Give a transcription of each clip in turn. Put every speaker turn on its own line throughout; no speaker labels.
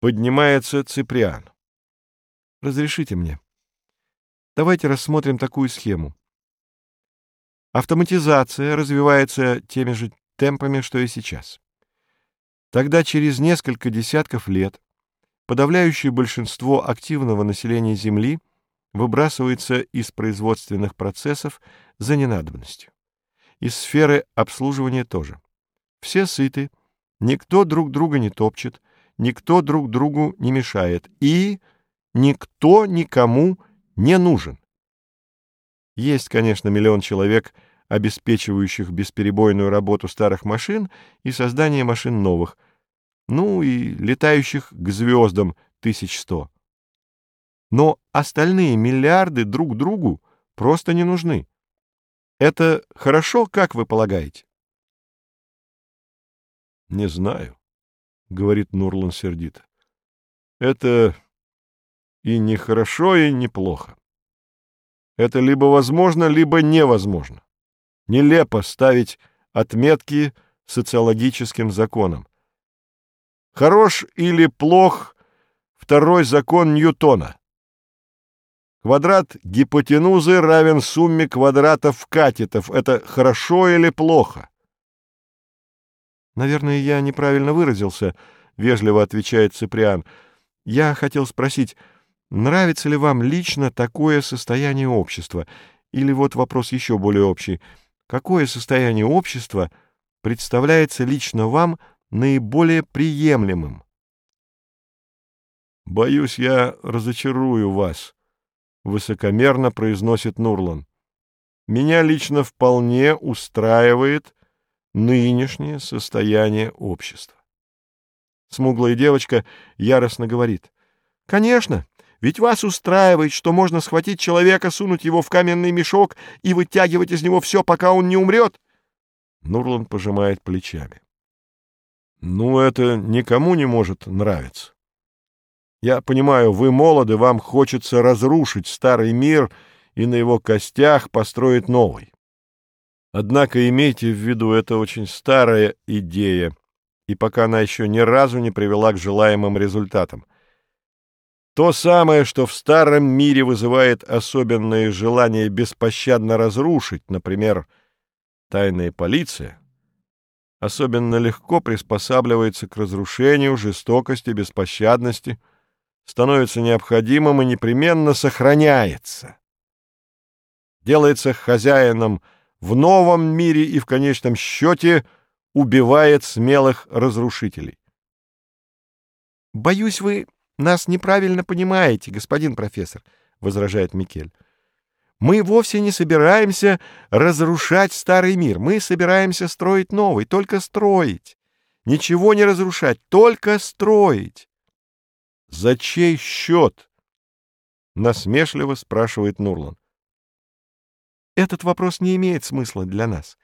Поднимается Циприан.
Разрешите мне. Давайте рассмотрим такую схему. Автоматизация развивается теми же темпами, что и сейчас. Тогда через несколько десятков лет подавляющее большинство активного населения Земли выбрасывается из производственных процессов за ненадобностью. Из сферы обслуживания тоже. Все сыты, никто друг друга не топчет, никто друг другу не мешает и никто никому не нужен. Есть, конечно, миллион человек, обеспечивающих бесперебойную работу старых машин и создание машин новых, ну и летающих к звездам тысяч сто. Но остальные миллиарды друг другу просто не нужны. Это хорошо, как вы полагаете?
— Не знаю, — говорит Нурлан сердито. — Это и не хорошо, и неплохо. Это либо возможно, либо невозможно. Нелепо ставить отметки социологическим законам. Хорош или плох второй закон Ньютона. Квадрат гипотенузы равен сумме квадратов катетов. Это хорошо или плохо?
Наверное, я неправильно выразился, вежливо отвечает Циприан. Я хотел спросить, нравится ли вам лично такое состояние общества? Или вот вопрос еще более общий. Какое состояние общества представляется лично вам наиболее приемлемым?
Боюсь, я разочарую вас, высокомерно произносит Нурлан. Меня лично вполне устраивает нынешнее состояние общества. Смуглая девочка яростно говорит. «Конечно, ведь вас устраивает, что можно схватить человека, сунуть его в каменный мешок и вытягивать из него все, пока он не умрет?» Нурлан пожимает плечами. «Ну, это никому не может нравиться. Я понимаю, вы молоды, вам хочется разрушить старый мир и на его костях построить новый. Однако имейте в виду, это очень старая идея, и пока она еще ни разу не привела к желаемым результатам. То самое, что в старом мире вызывает особенное желание беспощадно разрушить, например, тайная полиция, особенно легко приспосабливается к разрушению, жестокости, беспощадности — становится необходимым и непременно сохраняется. Делается хозяином в новом мире и в конечном счете убивает смелых разрушителей.
«Боюсь, вы нас неправильно понимаете, господин профессор», — возражает Микель. «Мы вовсе не собираемся разрушать старый мир. Мы собираемся строить новый, только строить. Ничего не разрушать, только строить.
За чей счет? Насмешливо спрашивает Нурлан.
Этот вопрос не имеет смысла для нас.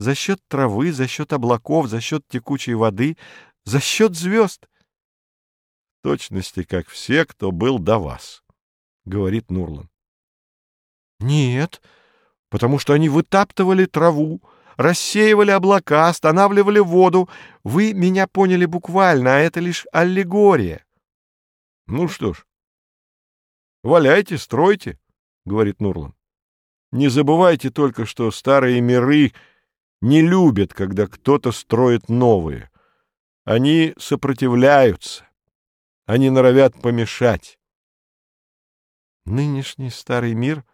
За счет травы, за счет облаков, за счет текучей воды, за счет звезд.
В точности, как все, кто был до вас, говорит Нурлан.
Нет, потому что они вытаптывали траву, рассеивали облака, останавливали воду. Вы меня поняли буквально, а это лишь аллегория.
Ну что ж, валяйте, стройте, говорит Нурлан. Не забывайте только, что старые миры не любят, когда кто-то строит новые. Они сопротивляются. Они норовят помешать.
Нынешний старый мир,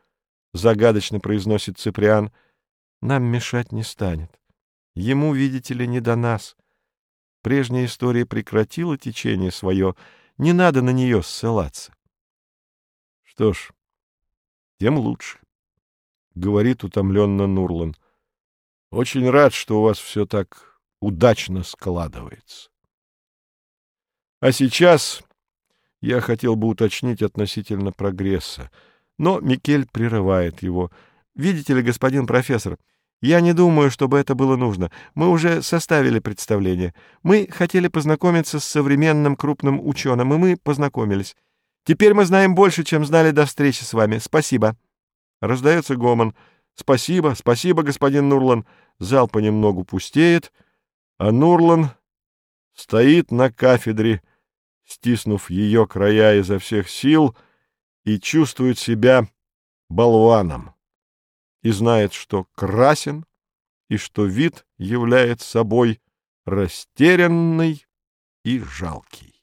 загадочно произносит Циприан, нам мешать не станет. Ему, видите ли, не до нас. Прежняя история прекратила течение свое — не надо на нее ссылаться.
— Что ж, тем лучше, — говорит утомленно Нурлан. — Очень рад, что у вас все так удачно складывается. А сейчас я хотел бы уточнить относительно прогресса, но Микель прерывает его. «Видите ли, господин профессор, — я не думаю, чтобы это было нужно. Мы уже составили представление. Мы хотели познакомиться с современным крупным ученым, и мы познакомились. Теперь мы знаем больше, чем знали до встречи с вами. Спасибо. Раздается гомон. Спасибо, спасибо, господин Нурлан. Зал понемногу пустеет, а Нурлан стоит на кафедре стиснув ее края изо всех сил, и чувствует себя болваном, и знает, что красен, и что вид является собой растерянный и жалкий.